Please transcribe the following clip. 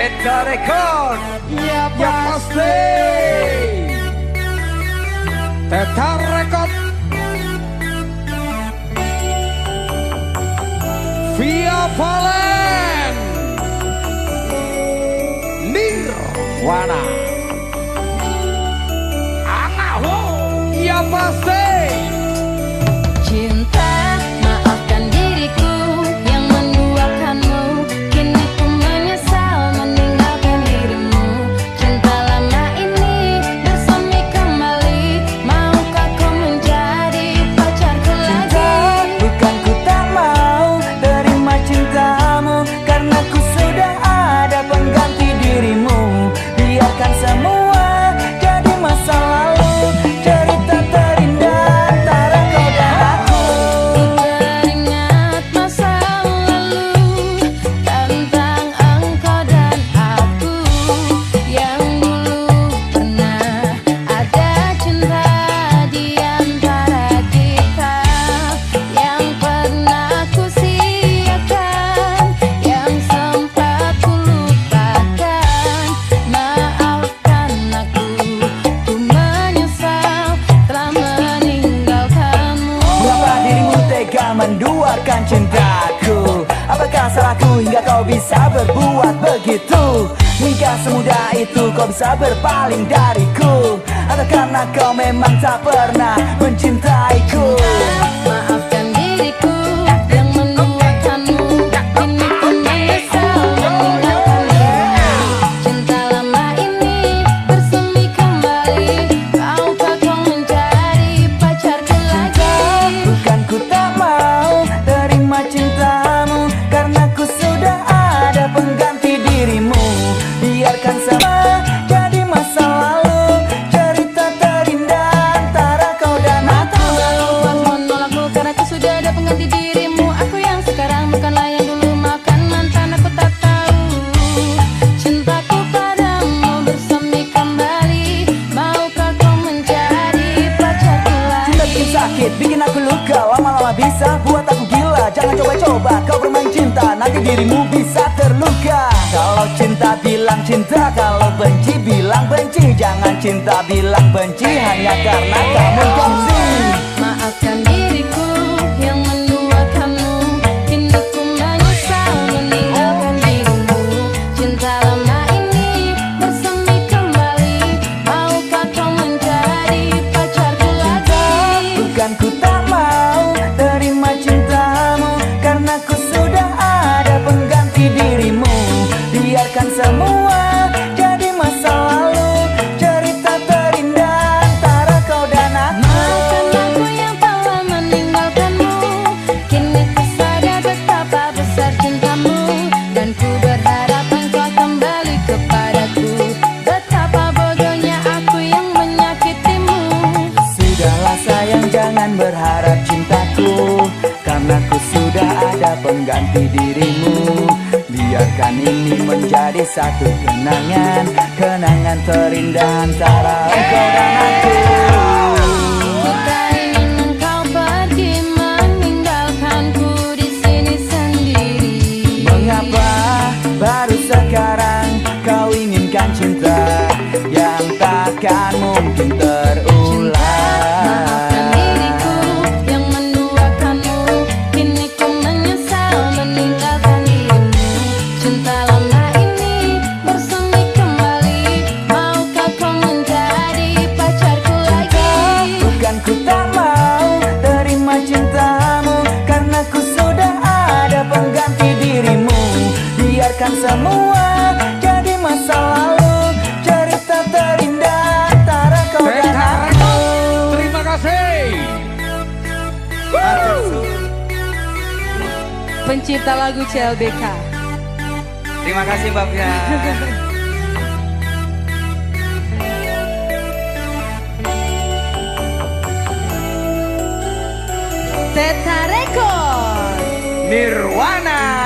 Peta Record. Ya, ya pasti. Peta Record. Via Valen. Nirwana. Anak Ya pasti. cintaku? Apakah salahku hingga kau bisa berbuat begitu? Hingga semudah itu kau bisa berpaling dariku? Atau karena kau memang tak pernah mencintaiku? Peluk lama-lama bisa buat aku gila. Jangan coba-coba kau bermain cinta Nanti dirimu bisa terluka. Kalau cinta bilang cinta Kalau benci bilang benci. Jangan cinta bilang benci Hanya karena kamu benci Maafkan diriku yang mendua kamu. Indahku menyesal meninggalkan dirimu. Cinta lama ini bersemi kembali. Maukah kau menjadi pacarku lagi Bukan ku di dirimu. Biarkan ini menjadi satu kenangan. Kenangan terindah antara engkau dan aku. Mengapa baru sekarang kau inginkan cinta Yang takkan mungkin terungkap pencipta lagu CLBK. Terima kasih Mbak Pia. Ya. Teta Record Nirwana